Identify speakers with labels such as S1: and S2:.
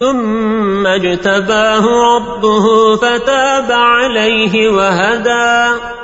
S1: ثم اجتباه ربه فتاب عليه وهدى.